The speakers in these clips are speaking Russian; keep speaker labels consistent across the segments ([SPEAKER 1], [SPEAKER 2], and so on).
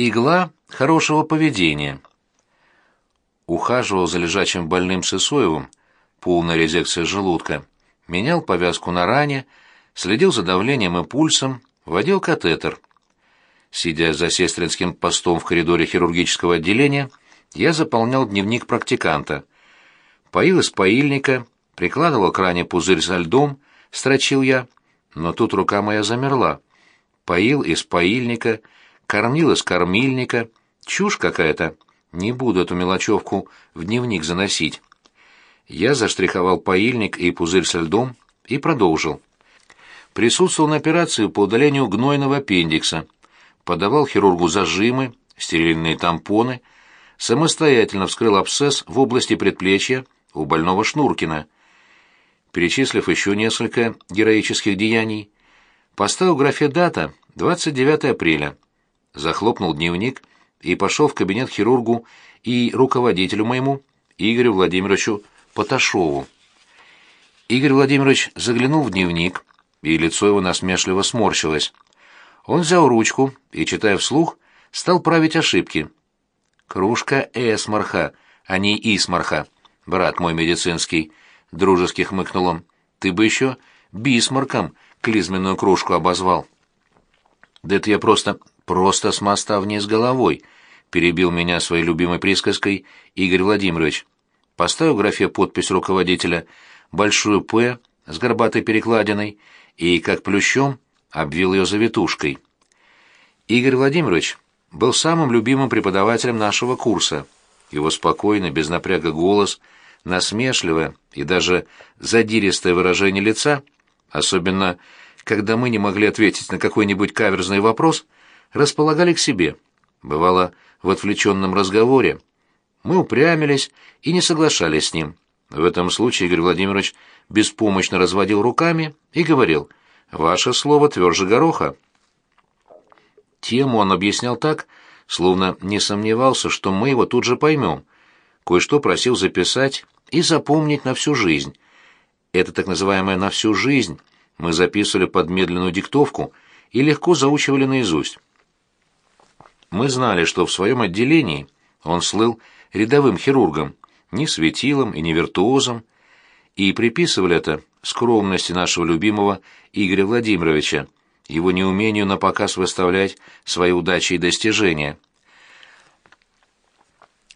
[SPEAKER 1] Игла хорошего поведения. Ухаживал за лежачим больным Сысоевым, полная резекция желудка, менял повязку на ране, следил за давлением и пульсом, водил катетер. Сидя за сестринским постом в коридоре хирургического отделения, я заполнял дневник практиканта. Поил из поильника, прикладывал к ране пузырь со льдом, строчил я, но тут рука моя замерла. Поил из поильника, кормил из кормильника. Чушь какая-то. Не буду эту мелочевку в дневник заносить. Я заштриховал поильник и пузырь со льдом и продолжил. Присутствовал на операции по удалению гнойного аппендикса. Подавал хирургу зажимы, стерильные тампоны. Самостоятельно вскрыл абсцесс в области предплечья у больного Шнуркина. Перечислив еще несколько героических деяний, поставил графе дата 29 апреля. Захлопнул дневник и пошел в кабинет хирургу и руководителю моему, Игорю Владимировичу Поташову. Игорь Владимирович заглянул в дневник, и лицо его насмешливо сморщилось. Он взял ручку и, читая вслух, стал править ошибки. «Кружка эсмарха, а не исмарха, брат мой медицинский», — дружески хмыкнул он. «Ты бы еще бисмарком клизменную кружку обозвал». «Да это я просто, просто с моста вниз головой», — перебил меня своей любимой присказкой Игорь Владимирович. Поставил графе подпись руководителя большую «П» с горбатой перекладиной и, как плющом, обвил ее завитушкой. Игорь Владимирович был самым любимым преподавателем нашего курса. Его спокойный, без напряга голос, насмешливое и даже задиристое выражение лица, особенно когда мы не могли ответить на какой-нибудь каверзный вопрос, располагали к себе. Бывало, в отвлеченном разговоре. Мы упрямились и не соглашались с ним. В этом случае Игорь Владимирович беспомощно разводил руками и говорил «Ваше слово тверже гороха». Тему он объяснял так, словно не сомневался, что мы его тут же поймем. Кое-что просил записать и запомнить на всю жизнь. Это так называемое «на всю жизнь» мы записывали под медленную диктовку и легко заучивали наизусть. Мы знали, что в своем отделении он слыл рядовым хирургом, не светилом и не виртуозом, и приписывали это скромности нашего любимого Игоря Владимировича, его неумению на показ выставлять свои удачи и достижения.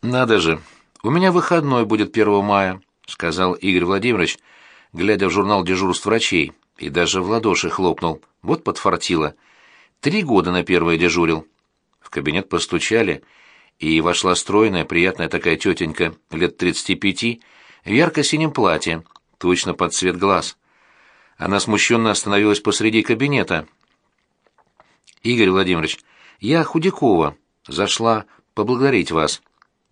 [SPEAKER 1] «Надо же, у меня выходной будет 1 мая», — сказал Игорь Владимирович, глядя в журнал дежурств врачей, и даже в ладоши хлопнул. Вот подфартило. Три года на первое дежурил. В кабинет постучали, и вошла стройная, приятная такая тетенька, лет тридцати пяти, в ярко-синем платье, точно под цвет глаз. Она смущенно остановилась посреди кабинета. «Игорь Владимирович, я Худякова. Зашла поблагодарить вас».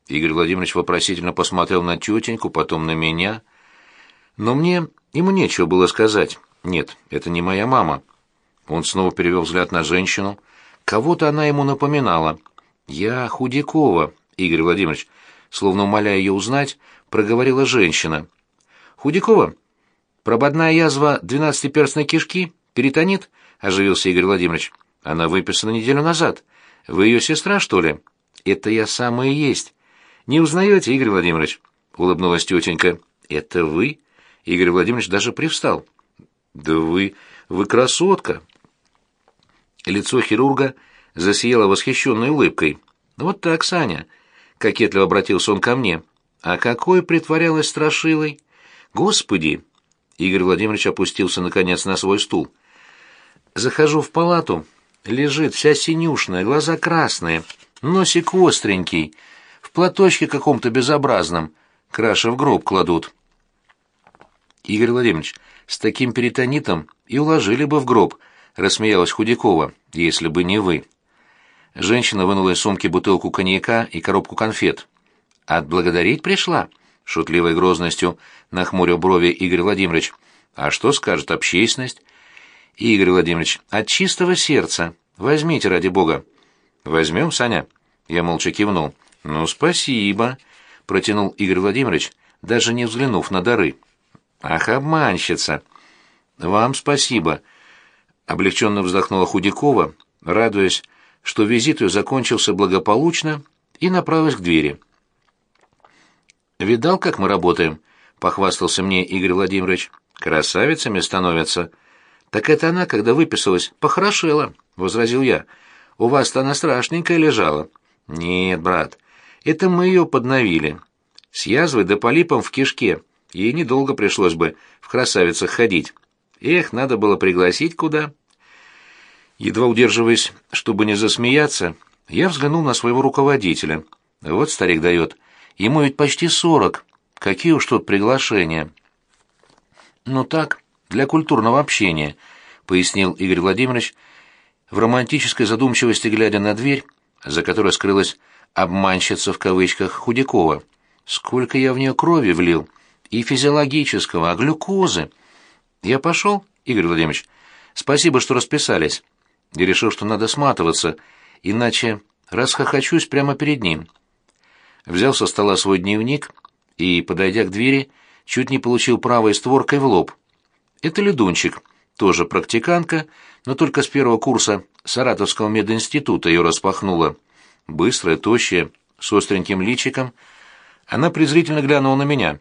[SPEAKER 1] Игорь Владимирович вопросительно посмотрел на тетеньку, потом на меня. Но мне ему нечего было сказать. «Нет, это не моя мама». Он снова перевел взгляд на женщину. Кого-то она ему напоминала. «Я Худякова, Игорь Владимирович», словно умоляя ее узнать, проговорила женщина. «Худякова? Прободная язва двенадцатиперстной кишки? Перитонит?» — оживился Игорь Владимирович. «Она выписана неделю назад. Вы ее сестра, что ли?» «Это я самая и есть». «Не узнаете, Игорь Владимирович?» — улыбнулась тетенька. «Это вы?» Игорь Владимирович даже привстал. «Да вы... вы красотка!» Лицо хирурга засияло восхищенной улыбкой. «Вот так, Саня!» — кокетливо обратился он ко мне. «А какой притворялась страшилой!» «Господи!» — Игорь Владимирович опустился, наконец, на свой стул. «Захожу в палату. Лежит вся синюшная, глаза красные, носик остренький, в платочке каком-то безобразном. Краши в гроб кладут». «Игорь Владимирович, с таким перитонитом и уложили бы в гроб», — рассмеялась Худякова, — «если бы не вы». Женщина вынула из сумки бутылку коньяка и коробку конфет. «Отблагодарить пришла?» — шутливой грозностью нахмурил брови Игорь Владимирович. «А что скажет общественность?» «Игорь Владимирович, от чистого сердца. Возьмите, ради бога». «Возьмем, Саня?» Я молча кивнул. «Ну, спасибо», — протянул Игорь Владимирович, даже не взглянув на дары. «Ах, обманщица!» «Вам спасибо», — облегченно вздохнула Худякова, радуясь, что визит ее закончился благополучно, и направилась к двери. «Видал, как мы работаем?» — похвастался мне Игорь Владимирович. «Красавицами становятся». «Так это она, когда выписалась, похорошела», — возразил я. «У вас-то она страшненькая лежала». «Нет, брат, это мы ее подновили. С язвой да полипом в кишке. Ей недолго пришлось бы в красавицах ходить. Эх, надо было пригласить куда». Едва удерживаясь, чтобы не засмеяться, я взглянул на своего руководителя. Вот старик дает. Ему ведь почти сорок. Какие уж тут приглашения. Ну так, для культурного общения, пояснил Игорь Владимирович, в романтической задумчивости глядя на дверь, за которой скрылась обманщица в кавычках Худякова. Сколько я в нее крови влил, и физиологического, а глюкозы. Я пошел, Игорь Владимирович. Спасибо, что расписались. Я решил, что надо сматываться, иначе расхохочусь прямо перед ним. Взял со стола свой дневник и, подойдя к двери, чуть не получил правой створкой в лоб. Это Ледунчик, тоже практиканка, но только с первого курса Саратовского мединститута ее распахнула. Быстрая, тощая, с остреньким личиком. Она презрительно глянула на меня.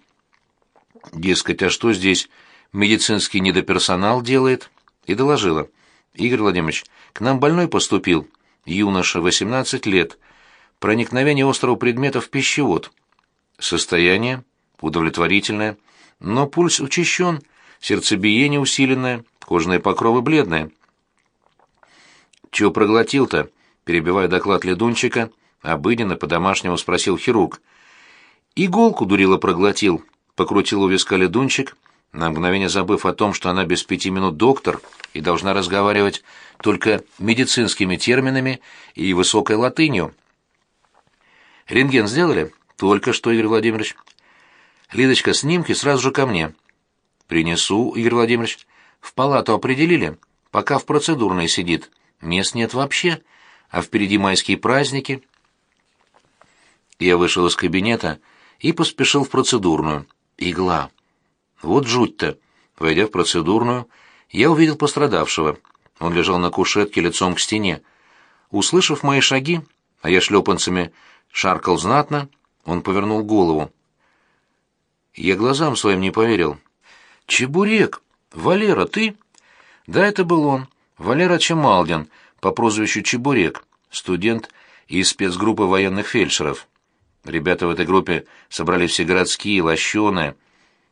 [SPEAKER 1] Дескать, а что здесь медицинский недоперсонал делает? И доложила. Игорь Владимирович, к нам больной поступил юноша, 18 лет, проникновение острого предмета в пищевод. Состояние удовлетворительное, но пульс учащен, сердцебиение усиленное, кожные покровы бледные. «Чего проглотил-то?» — перебивая доклад ледунчика, обыденно по-домашнему спросил хирург. «Иголку дурила проглотил», — покрутил у виска ледунчик, на мгновение забыв о том, что она без пяти минут доктор и должна разговаривать только медицинскими терминами и высокой латынью. «Рентген сделали?» «Только что, Игорь Владимирович». «Лидочка, снимки сразу же ко мне». «Принесу, Игорь Владимирович». «В палату определили?» «Пока в процедурной сидит. Мест нет вообще. А впереди майские праздники». Я вышел из кабинета и поспешил в процедурную. Игла. Вот жуть-то. Войдя в процедурную, я увидел пострадавшего. Он лежал на кушетке лицом к стене. Услышав мои шаги, а я шлепанцами шаркал знатно, он повернул голову. Я глазам своим не поверил. «Чебурек! Валера, ты?» Да, это был он, Валера Чемалдин, по прозвищу Чебурек, студент из спецгруппы военных фельдшеров. Ребята в этой группе собрались все городские, лощеные,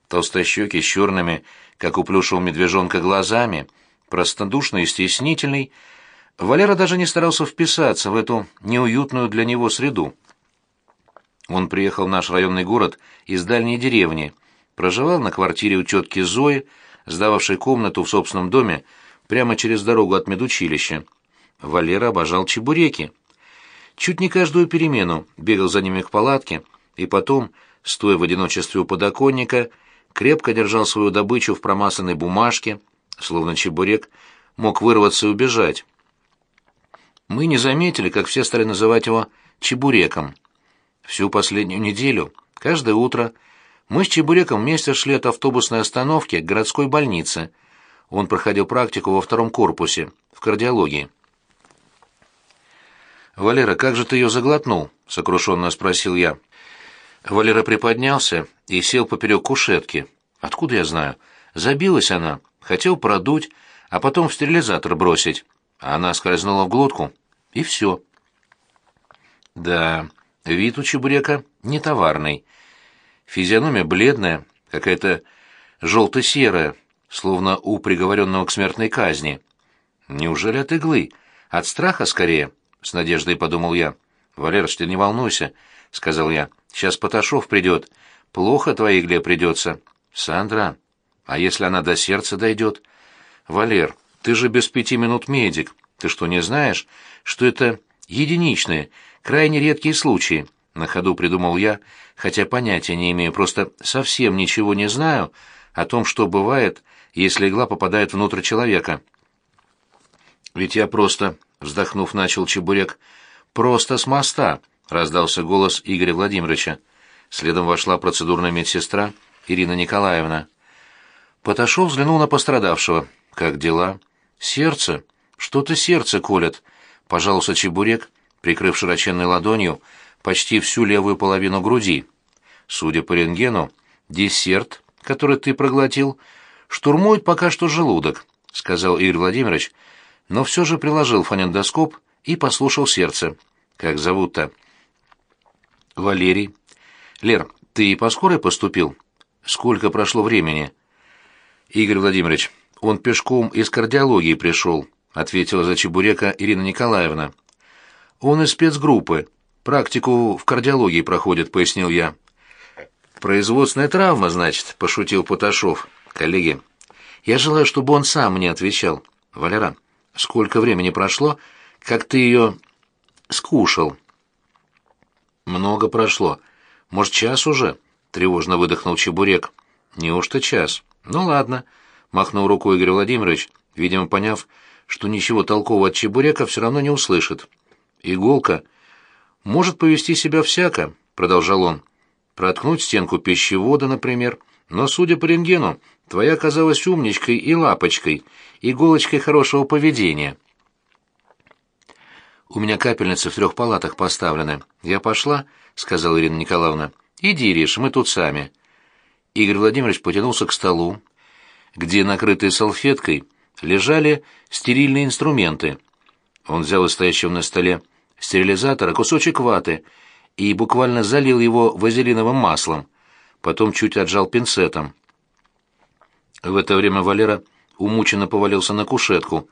[SPEAKER 1] толстощеки с черными, как у плюшевого медвежонка, глазами, простодушный и стеснительный, Валера даже не старался вписаться в эту неуютную для него среду. Он приехал в наш районный город из дальней деревни, проживал на квартире у тетки Зои, сдававшей комнату в собственном доме прямо через дорогу от медучилища. Валера обожал чебуреки. Чуть не каждую перемену бегал за ними к палатке, и потом, стоя в одиночестве у подоконника, крепко держал свою добычу в промасанной бумажке, словно чебурек мог вырваться и убежать. Мы не заметили, как все стали называть его «чебуреком». Всю последнюю неделю, каждое утро, мы с Чебуреком вместе шли от автобусной остановки к городской больнице. Он проходил практику во втором корпусе, в кардиологии. «Валера, как же ты ее заглотнул?» — сокрушенно спросил я. Валера приподнялся и сел поперек кушетки. Откуда я знаю? Забилась она, хотел продуть, а потом в стерилизатор бросить. А она скользнула в глотку, и все. Да, вид у чебурека не товарный. Физиономия бледная, какая-то желто-серая, словно у приговоренного к смертной казни. Неужели от иглы? От страха скорее, с надеждой подумал я. Валерыч, ты не волнуйся, сказал я. Сейчас Поташов придет. Плохо твоей игле придется. Сандра, а если она до сердца дойдет? Валер, ты же без пяти минут медик. Ты что, не знаешь, что это единичные, крайне редкие случаи? На ходу придумал я, хотя понятия не имею, просто совсем ничего не знаю о том, что бывает, если игла попадает внутрь человека. Ведь я просто, вздохнув, начал чебурек, просто с моста, раздался голос Игоря Владимировича. Следом вошла процедурная медсестра Ирина Николаевна. Поташов взглянул на пострадавшего. Как дела? Сердце. Что-то сердце колет. пожалуйста, чебурек, прикрыв широченной ладонью почти всю левую половину груди. Судя по рентгену, десерт, который ты проглотил, штурмует пока что желудок, сказал Игорь Владимирович, но все же приложил фонендоскоп и послушал сердце. Как зовут-то? Валерий. Лер, ты по скорой поступил? Сколько прошло времени? Игорь Владимирович, он пешком из кардиологии пришел, ответила за чебурека Ирина Николаевна. Он из спецгруппы. Практику в кардиологии проходит, пояснил я. Производственная травма, значит, пошутил Поташов. Коллеги, я желаю, чтобы он сам мне отвечал. Валера, сколько времени прошло, как ты ее скушал? Много прошло. Может, час уже? Тревожно выдохнул Чебурек. Неужто час? Ну ладно, махнул рукой Игорь Владимирович, видимо, поняв, что ничего толкового от Чебурека все равно не услышит. Иголка может повести себя всяко, продолжал он. Проткнуть стенку пищевода, например. Но, судя по рентгену, твоя оказалась умничкой и лапочкой, иголочкой хорошего поведения. У меня капельницы в трех палатах поставлены. Я пошла, сказала Ирина Николаевна. Иди, Риш, мы тут сами. Игорь Владимирович потянулся к столу, где, накрытые салфеткой, лежали стерильные инструменты. Он взял из стоящего на столе стерилизатора кусочек ваты и буквально залил его вазелиновым маслом, потом чуть отжал пинцетом. В это время Валера умученно повалился на кушетку.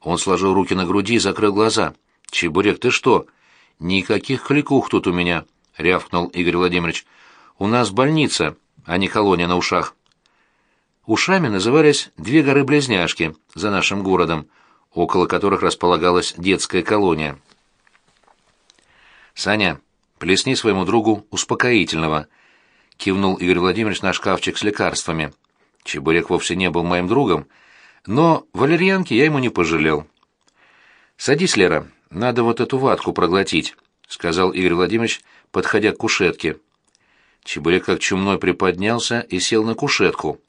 [SPEAKER 1] Он сложил руки на груди и закрыл глаза. «Чебурек, ты что? Никаких кликух тут у меня!» — рявкнул Игорь Владимирович. «У нас больница, а не колония на ушах». Ушами назывались две горы-близняшки за нашим городом, около которых располагалась детская колония. «Саня, плесни своему другу успокоительного», — кивнул Игорь Владимирович на шкафчик с лекарствами. Чебурек вовсе не был моим другом, но валерьянки я ему не пожалел. «Садись, Лера, надо вот эту ватку проглотить», — сказал Игорь Владимирович, подходя к кушетке. Чебурек как чумной приподнялся и сел на кушетку.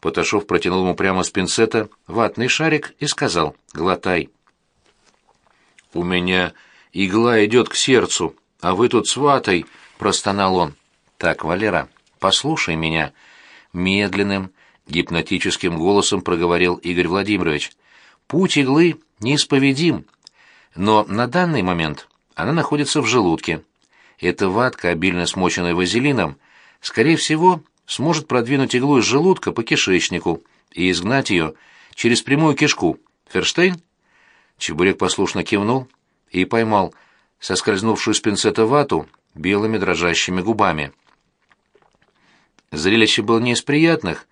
[SPEAKER 1] Поташов протянул ему прямо с пинцета ватный шарик и сказал «Глотай». «У меня игла идет к сердцу, а вы тут с ватой», — простонал он. «Так, Валера, послушай меня», — медленным, гипнотическим голосом проговорил Игорь Владимирович. «Путь иглы неисповедим, но на данный момент она находится в желудке. Эта ватка, обильно смоченная вазелином, скорее всего, сможет продвинуть иглу из желудка по кишечнику и изгнать ее через прямую кишку. Ферштейн?» Чебурек послушно кивнул и поймал соскользнувшую с пинцета вату белыми дрожащими губами. Зрелище было не из приятных,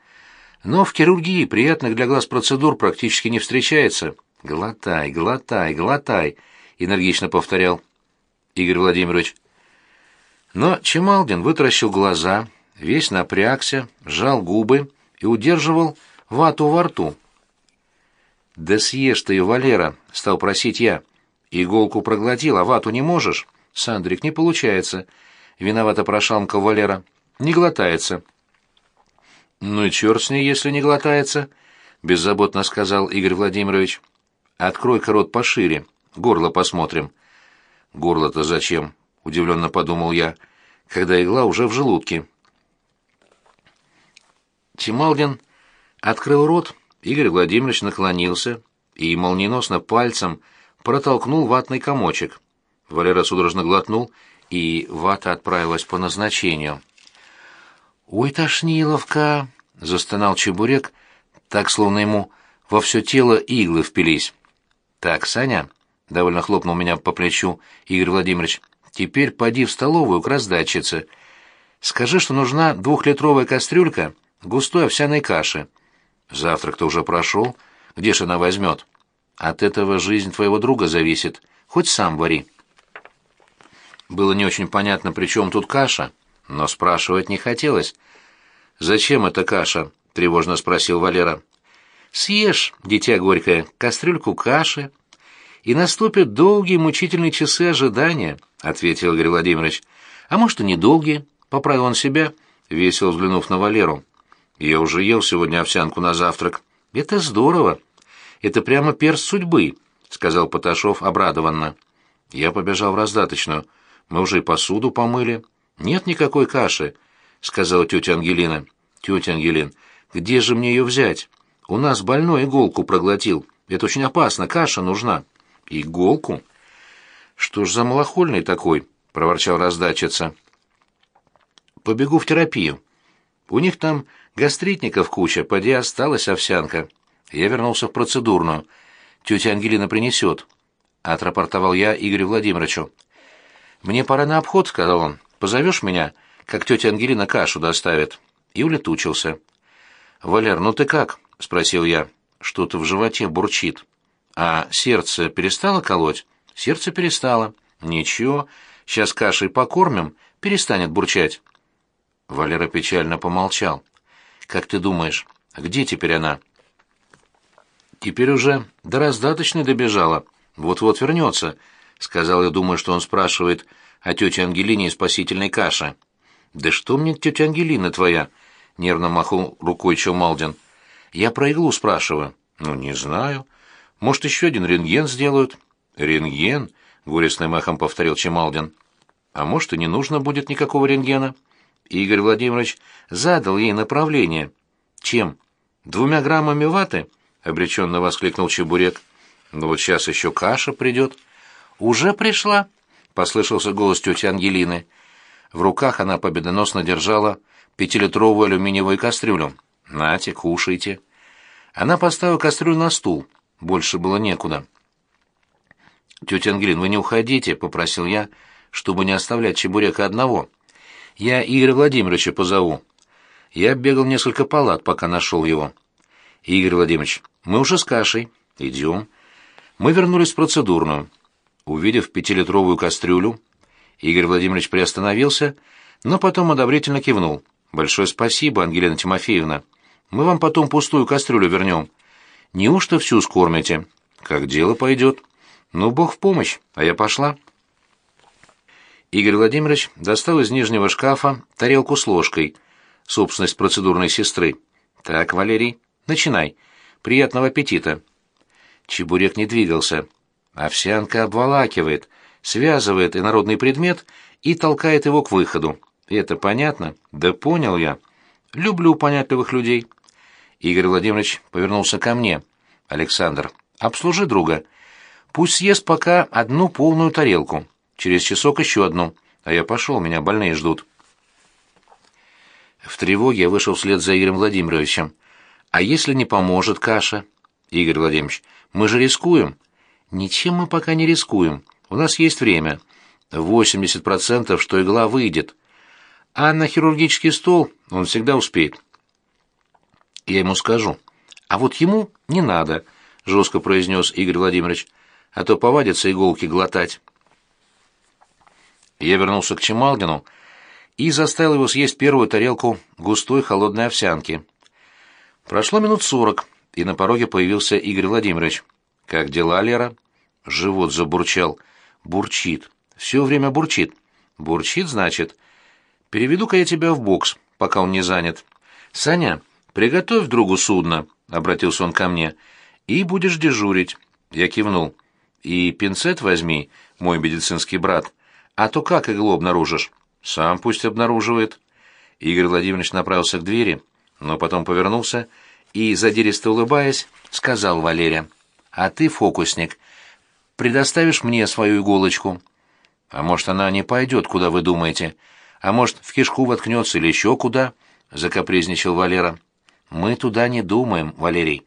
[SPEAKER 1] но в хирургии приятных для глаз процедур практически не встречается. «Глотай, глотай, глотай», — энергично повторял Игорь Владимирович. Но Чемалдин вытаращил глаза, весь напрягся, сжал губы и удерживал вату во рту. «Да съешь ты ее, Валера», — стал просить я. «Иголку проглотил, а вату не можешь?» «Сандрик, не получается». Виновато прошамкал Валера. «Не глотается». «Ну и черт с ней, если не глотается», — беззаботно сказал Игорь Владимирович. «Открой-ка рот пошире, горло посмотрим». «Горло-то зачем?» — удивленно подумал я, когда игла уже в желудке. Чемалдин открыл рот, Игорь Владимирович наклонился и молниеносно пальцем протолкнул ватный комочек. Валера судорожно глотнул, и вата отправилась по назначению. «Ой, тошниловка!» — застонал чебурек, так, словно ему во все тело иглы впились. «Так, Саня», — довольно хлопнул меня по плечу Игорь Владимирович, — «теперь поди в столовую к раздатчице. Скажи, что нужна двухлитровая кастрюлька густой овсяной каши. Завтрак-то уже прошел, где ж она возьмет? От этого жизнь твоего друга зависит, хоть сам вари». Было не очень понятно, при чем тут каша, но спрашивать не хотелось. «Зачем эта каша?» — тревожно спросил Валера. «Съешь, дитя горькое, кастрюльку каши, и наступят долгие мучительные часы ожидания», — ответил Игорь Владимирович. «А может, и недолгие», — поправил он себя, весело взглянув на Валеру. «Я уже ел сегодня овсянку на завтрак. Это здорово. Это прямо перст судьбы, сказал Поташов обрадованно. Я побежал в раздаточную. Мы уже и посуду помыли. Нет никакой каши, сказала тетя Ангелина. Тетя Ангелин, где же мне ее взять? У нас больной иголку проглотил. Это очень опасно, каша нужна. Иголку? Что ж за малохольный такой? проворчал раздатчица. Побегу в терапию. У них там гастритников куча, поди осталась овсянка. Я вернулся в процедурную. Тетя Ангелина принесет. Отрапортовал я Игорю Владимировичу. «Мне пора на обход», — сказал он. «Позовешь меня, как тетя Ангелина кашу доставит?» И улетучился. «Валер, ну ты как?» — спросил я. «Что-то в животе бурчит». «А сердце перестало колоть?» «Сердце перестало». «Ничего, сейчас кашей покормим, перестанет бурчать». Валера печально помолчал. «Как ты думаешь, где теперь она?» «Теперь уже до раздаточной добежала. Вот-вот вернется», — сказал я, думая, что он спрашивает о тете Ангелине и спасительной каше. «Да что мне тетя Ангелина твоя?» — нервно махнул рукой Чумалдин. «Я про иглу спрашиваю». «Ну, не знаю. Может, еще один рентген сделают?» «Рентген?» — горестным махом повторил Чемалдин. «А может, и не нужно будет никакого рентгена?» Игорь Владимирович задал ей направление. «Чем? Двумя граммами ваты?» — обреченно воскликнул Чебурек. «Ну вот сейчас еще каша придет». «Уже пришла?» — послышался голос тети Ангелины. В руках она победоносно держала пятилитровую алюминиевую кастрюлю. «Нате, кушайте». Она поставила кастрюлю на стул. Больше было некуда. «Тетя Ангелин, вы не уходите», — попросил я, чтобы не оставлять Чебурека одного. Я Игоря Владимировича позову. Я бегал несколько палат, пока нашел его. Игорь Владимирович, мы уже с кашей. Идем. Мы вернулись в процедурную. Увидев пятилитровую кастрюлю, Игорь Владимирович приостановился, но потом одобрительно кивнул. «Большое спасибо, Ангелина Тимофеевна. Мы вам потом пустую кастрюлю вернем. Неужто всю скормите? Как дело пойдет? Ну, Бог в помощь, а я пошла». Игорь Владимирович достал из нижнего шкафа тарелку с ложкой, собственность процедурной сестры. «Так, Валерий, начинай. Приятного аппетита». Чебурек не двигался. Овсянка обволакивает, связывает инородный предмет и толкает его к выходу. Это понятно? Да понял я. Люблю понятливых людей. Игорь Владимирович повернулся ко мне. «Александр, обслужи друга. Пусть съест пока одну полную тарелку. Через часок еще одну. А я пошел, меня больные ждут. В тревоге я вышел вслед за Игорем Владимировичем. А если не поможет каша? Игорь Владимирович, мы же рискуем. Ничем мы пока не рискуем. У нас есть время. 80% что игла выйдет. А на хирургический стол он всегда успеет. Я ему скажу. А вот ему не надо, жестко произнес Игорь Владимирович, а то повадятся иголки глотать. Я вернулся к Чемалдину и заставил его съесть первую тарелку густой холодной овсянки. Прошло минут сорок, и на пороге появился Игорь Владимирович. «Как дела, Лера?» Живот забурчал. «Бурчит. Все время бурчит. Бурчит, значит. Переведу-ка я тебя в бокс, пока он не занят. Саня, приготовь другу судно», — обратился он ко мне, — «и будешь дежурить». Я кивнул. «И пинцет возьми, мой медицинский брат». А то как иглу обнаружишь? Сам пусть обнаруживает. Игорь Владимирович направился к двери, но потом повернулся и, задиристо улыбаясь, сказал Валерия, «А ты, фокусник, предоставишь мне свою иголочку. А может, она не пойдет, куда вы думаете? А может, в кишку воткнется или еще куда?» — закапризничал Валера. «Мы туда не думаем, Валерий.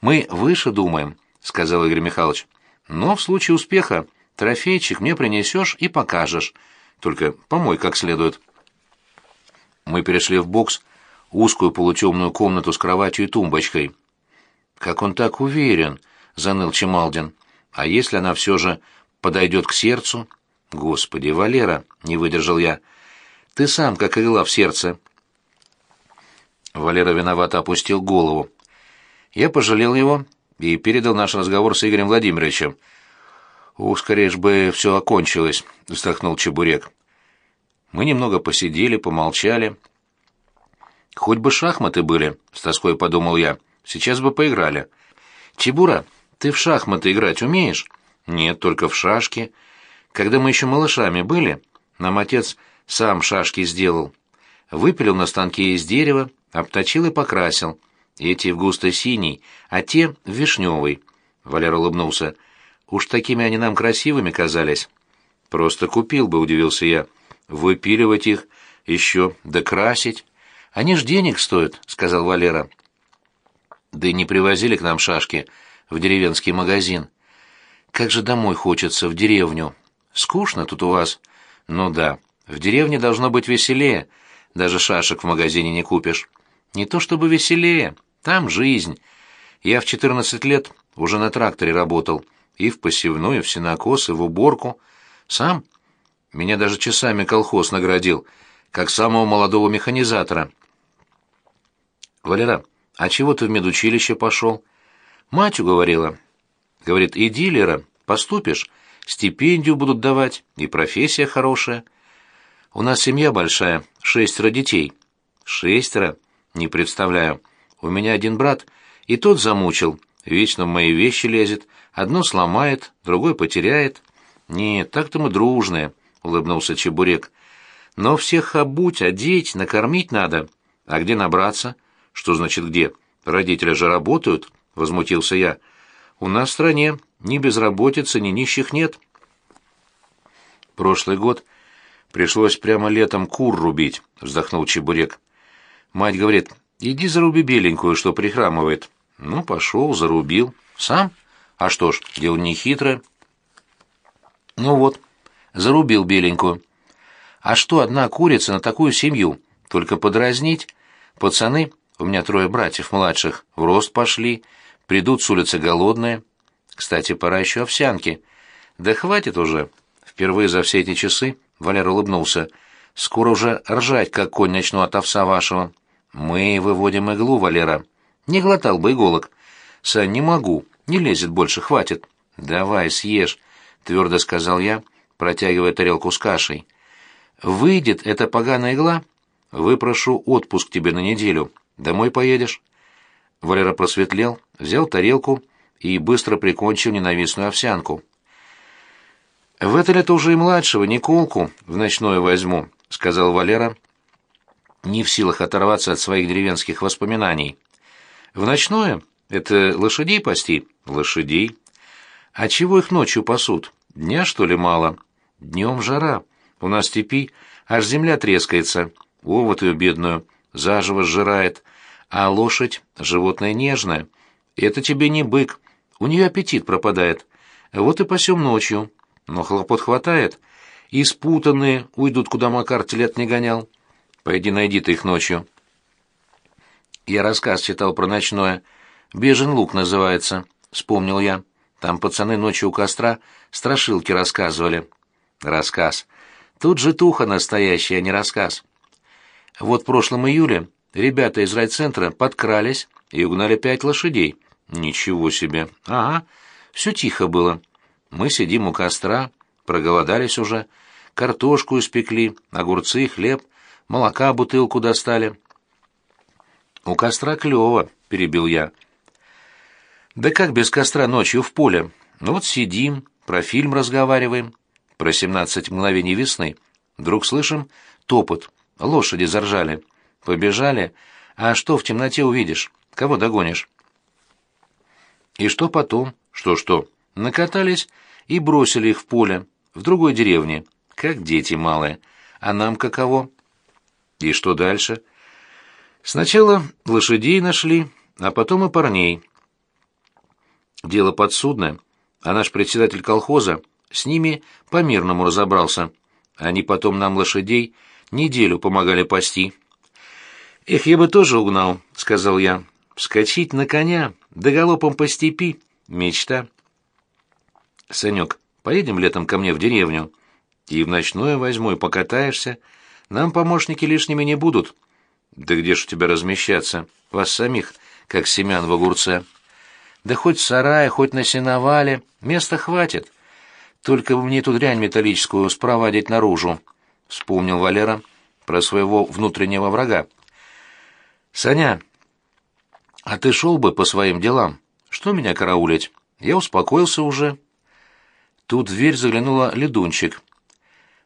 [SPEAKER 1] Мы выше думаем», — сказал Игорь Михайлович. «Но в случае успеха Трофейчик мне принесешь и покажешь. Только помой как следует. Мы перешли в бокс, узкую полутемную комнату с кроватью и тумбочкой. «Как он так уверен?» — заныл Чемалдин. «А если она все же подойдет к сердцу?» «Господи, Валера!» — не выдержал я. «Ты сам как игла в сердце». Валера виновато опустил голову. Я пожалел его и передал наш разговор с Игорем Владимировичем — «Ух, скорее бы все окончилось», — вздохнул Чебурек. Мы немного посидели, помолчали. «Хоть бы шахматы были», — с тоской подумал я. «Сейчас бы поиграли». «Чебура, Ты в шахматы играть умеешь? Нет, только в шашки. Когда мы еще малышами были, нам отец сам шашки сделал. Выпилил на станке из дерева, обточил и покрасил. Эти в густо-синий, а те в вишневый. Валера улыбнулся. Уж такими они нам красивыми казались. Просто купил бы, удивился я. Выпиливать их, еще докрасить. Они ж денег стоят, сказал Валера. Да и не привозили к нам шашки в деревенский магазин. Как же домой хочется, в деревню. Скучно тут у вас. Ну да, в деревне должно быть веселее. Даже шашек в магазине не купишь. Не то чтобы веселее, там жизнь. Я в 14 лет уже на тракторе работал. И в посевную, и в сенокос, и в уборку. Сам. Меня даже часами колхоз наградил, как самого молодого механизатора. Валера, а чего ты в медучилище пошел? Мать уговорила. Говорит, иди, Лера, поступишь, стипендию будут давать, и профессия хорошая. У нас семья большая, шестеро детей. Шестеро? Не представляю. У меня один брат, и тот замучил. Вечно в мои вещи лезет, одно сломает, другой потеряет. Нет, так-то мы дружные, улыбнулся Чебурек. Но всех обуть, одеть, накормить надо. А где набраться? Что значит где? Родители же работают, возмутился я. У нас в стране ни безработицы, ни нищих нет. Прошлый год пришлось прямо летом кур рубить, вздохнул Чебурек. Мать говорит, иди заруби беленькую, что прихрамывает. Ну, пошел, зарубил. Сам? А что ж, дело не хитрое. Ну вот, зарубил беленькую. А что одна курица на такую семью? Только подразнить? Пацаны, у меня трое братьев младших, в рост пошли, придут с улицы голодные. Кстати, пора еще овсянки. Да хватит уже. Впервые за все эти часы Валер улыбнулся. Скоро уже ржать, как конь начну от овса вашего. Мы выводим иглу, Валера. Не глотал бы иголок. Сань, не могу. Не лезет больше, хватит. Давай, съешь, твердо сказал я, протягивая тарелку с кашей. Выйдет эта поганая игла, выпрошу отпуск тебе на неделю. Домой поедешь. Валера просветлел, взял тарелку и быстро прикончил ненавистную овсянку. «В это лето уже и младшего, Николку, в ночное возьму», — сказал Валера, не в силах оторваться от своих деревенских воспоминаний. «В ночное? Это лошадей пасти?» «Лошадей. А чего их ночью пасут? Дня, что ли, мало? Днем жара. У нас степи, аж земля трескается. Овод ее бедную заживо сжирает. А лошадь — животное нежное. Это тебе не бык. У нее аппетит пропадает. Вот и пасем ночью. Но хлопот хватает. И спутанные уйдут, куда Макар телет не гонял. Пойди найди ты их ночью. Я рассказ читал про ночное. «Бежен лук» называется. Вспомнил я. Там пацаны ночью у костра страшилки рассказывали. Рассказ. Тут же туха настоящая, а не рассказ. Вот в прошлом июле ребята из райцентра подкрались и угнали пять лошадей. Ничего себе. Ага. Все тихо было. Мы сидим у костра, проголодались уже, картошку испекли, огурцы, хлеб, молока бутылку достали. У костра клево, перебил я. Да как без костра ночью в поле? Ну вот сидим, про фильм разговариваем, про семнадцать мгновений весны. Вдруг слышим топот. Лошади заржали. Побежали. А что в темноте увидишь? Кого догонишь? И что потом? Что-что? Накатались и бросили их в поле, в другой деревне, как дети малые. А нам каково? И что дальше? Сначала лошадей нашли, а потом и парней. Дело подсудное, а наш председатель колхоза с ними по-мирному разобрался. Они потом нам лошадей неделю помогали пасти. «Эх, я бы тоже угнал», — сказал я. «Вскочить на коня, да галопом по степи — мечта». «Санек, поедем летом ко мне в деревню. И в ночное возьму, и покатаешься. Нам помощники лишними не будут». «Да где ж у тебя размещаться? Вас самих, как семян в огурце». «Да хоть в сарае, хоть на сеновале, места хватит. Только бы мне эту дрянь металлическую спровадить наружу», — вспомнил Валера про своего внутреннего врага. «Саня, а ты шел бы по своим делам. Что меня караулить? Я успокоился уже. Тут в дверь заглянула ледунчик.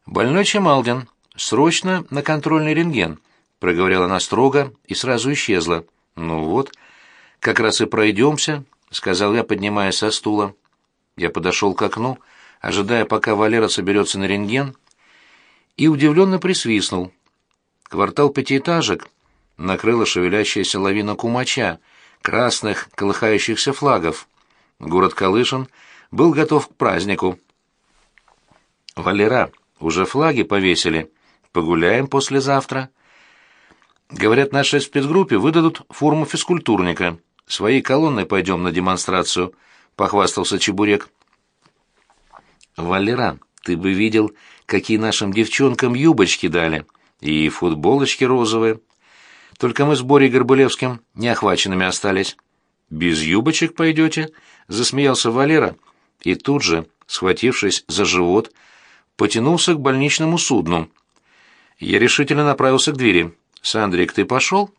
[SPEAKER 1] «Больной Чемалдин. Срочно на контрольный рентген», — проговорила она строго и сразу исчезла. «Ну вот, как раз и пройдемся», — сказал я, поднимаясь со стула. Я подошел к окну, ожидая, пока Валера соберется на рентген, и удивленно присвистнул. Квартал пятиэтажек накрыла шевелящаяся лавина кумача, красных колыхающихся флагов. Город Калышин был готов к празднику. «Валера, уже флаги повесили. Погуляем послезавтра». Говорят, нашей спецгруппе выдадут форму физкультурника. Своей колонной пойдем на демонстрацию, — похвастался Чебурек. Валера, ты бы видел, какие нашим девчонкам юбочки дали. И футболочки розовые. Только мы с Борей Горбулевским неохваченными остались. «Без юбочек пойдете?» — засмеялся Валера. И тут же, схватившись за живот, потянулся к больничному судну. Я решительно направился к двери. «Сандрик, ты пошел?»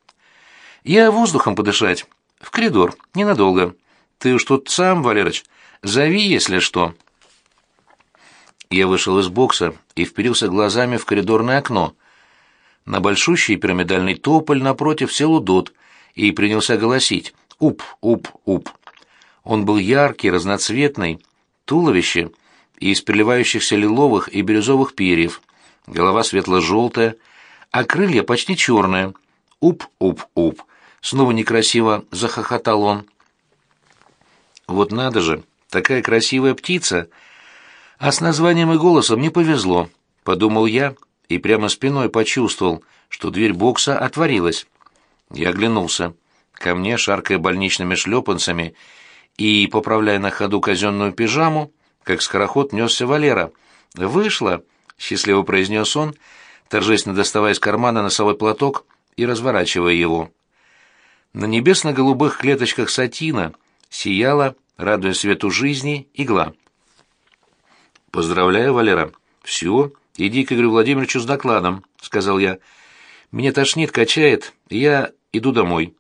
[SPEAKER 1] «Я воздухом подышать. В коридор. Ненадолго. Ты уж тут сам, Валерыч. Зови, если что». Я вышел из бокса и вперился глазами в коридорное окно. На большущий пирамидальный тополь напротив сел удот и принялся голосить «Уп, уп, уп». Он был яркий, разноцветный, туловище из переливающихся лиловых и бирюзовых перьев, голова светло-желтая, а крылья почти черные. «Уп-уп-уп», снова некрасиво захохотал он. «Вот надо же, такая красивая птица!» А с названием и голосом не повезло, подумал я и прямо спиной почувствовал, что дверь бокса отворилась. Я оглянулся. Ко мне, шаркая больничными шлепанцами и поправляя на ходу казенную пижаму, как скороход несся Валера. «Вышла!» — счастливо произнес он, торжественно доставая из кармана носовой платок и разворачивая его. На небесно-голубых клеточках сатина сияла, радуя свету жизни, игла. «Поздравляю, Валера. Все, иди к Игорю Владимировичу с докладом», — сказал я. «Меня тошнит, качает, я иду домой».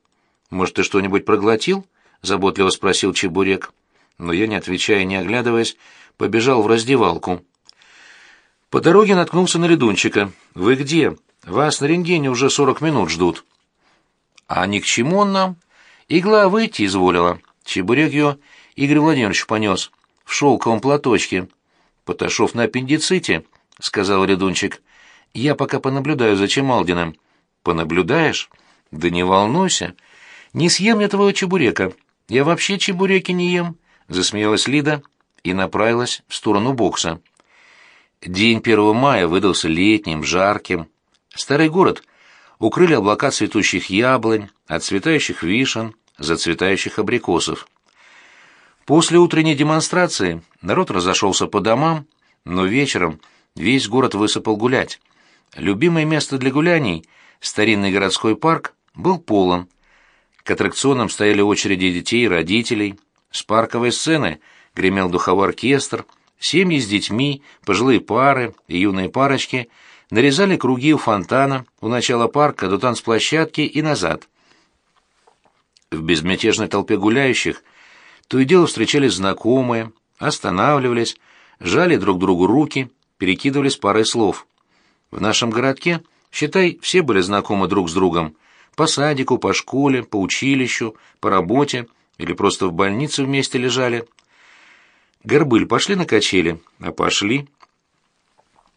[SPEAKER 1] «Может, ты что-нибудь проглотил?» — заботливо спросил Чебурек. Но я, не отвечая, не оглядываясь, побежал в раздевалку. По дороге наткнулся на Редунчика. «Вы где? Вас на рентгене уже сорок минут ждут». «А ни к чему он нам?» «Игла выйти изволила». Чебурек ее Игорь Владимирович понес. В шелковом платочке. «Поташов на аппендиците», — сказал Редунчик. «Я пока понаблюдаю за Чемалдиным». «Понаблюдаешь?» «Да не волнуйся. Не съем я твоего чебурека. Я вообще чебуреки не ем», — засмеялась Лида и направилась в сторону бокса. День 1 мая выдался летним, жарким. Старый город укрыли облака цветущих яблонь, отцветающих вишен, зацветающих абрикосов. После утренней демонстрации народ разошелся по домам, но вечером весь город высыпал гулять. Любимое место для гуляний, старинный городской парк, был полон. К аттракционам стояли очереди детей и родителей. С парковой сцены гремел духовой оркестр, семьи с детьми, пожилые пары и юные парочки нарезали круги у фонтана, у начала парка до танцплощадки и назад. В безмятежной толпе гуляющих – то и дело встречались знакомые, останавливались, жали друг другу руки, перекидывались парой слов. В нашем городке, считай, все были знакомы друг с другом. По садику, по школе, по училищу, по работе или просто в больнице вместе лежали. Горбыль, пошли на качели, а пошли.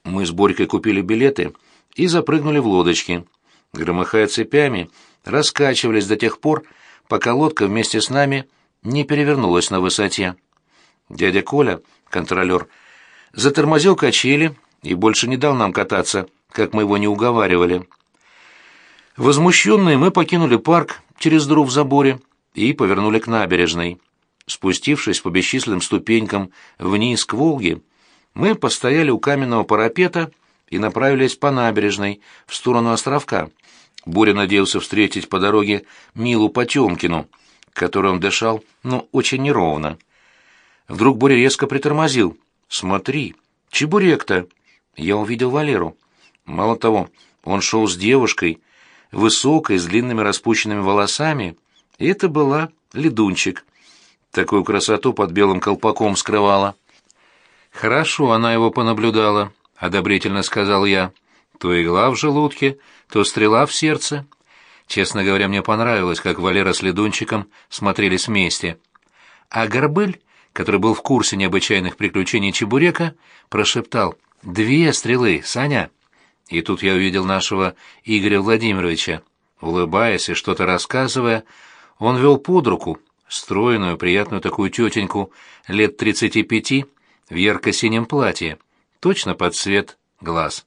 [SPEAKER 1] Мы с Борькой купили билеты и запрыгнули в лодочки. Громыхая цепями, раскачивались до тех пор, пока лодка вместе с нами не перевернулась на высоте. Дядя Коля, контролер, затормозил качели и больше не дал нам кататься, как мы его не уговаривали. Возмущенные мы покинули парк через дыру в заборе и повернули к набережной. Спустившись по бесчисленным ступенькам вниз к Волге, мы постояли у каменного парапета и направились по набережной в сторону островка. Боря надеялся встретить по дороге Милу Потемкину — которой он дышал, но очень неровно. Вдруг Боря резко притормозил. «Смотри, чебурек-то!» Я увидел Валеру. Мало того, он шел с девушкой, высокой, с длинными распущенными волосами, и это была Ледунчик. Такую красоту под белым колпаком скрывала. «Хорошо она его понаблюдала», — одобрительно сказал я. «То игла в желудке, то стрела в сердце». Честно говоря, мне понравилось, как Валера с Ледунчиком смотрелись вместе. А Горбыль, который был в курсе необычайных приключений Чебурека, прошептал «Две стрелы, Саня!» И тут я увидел нашего Игоря Владимировича. Улыбаясь и что-то рассказывая, он вел под руку стройную, приятную такую тетеньку лет тридцати пяти в ярко-синем платье, точно под цвет глаз.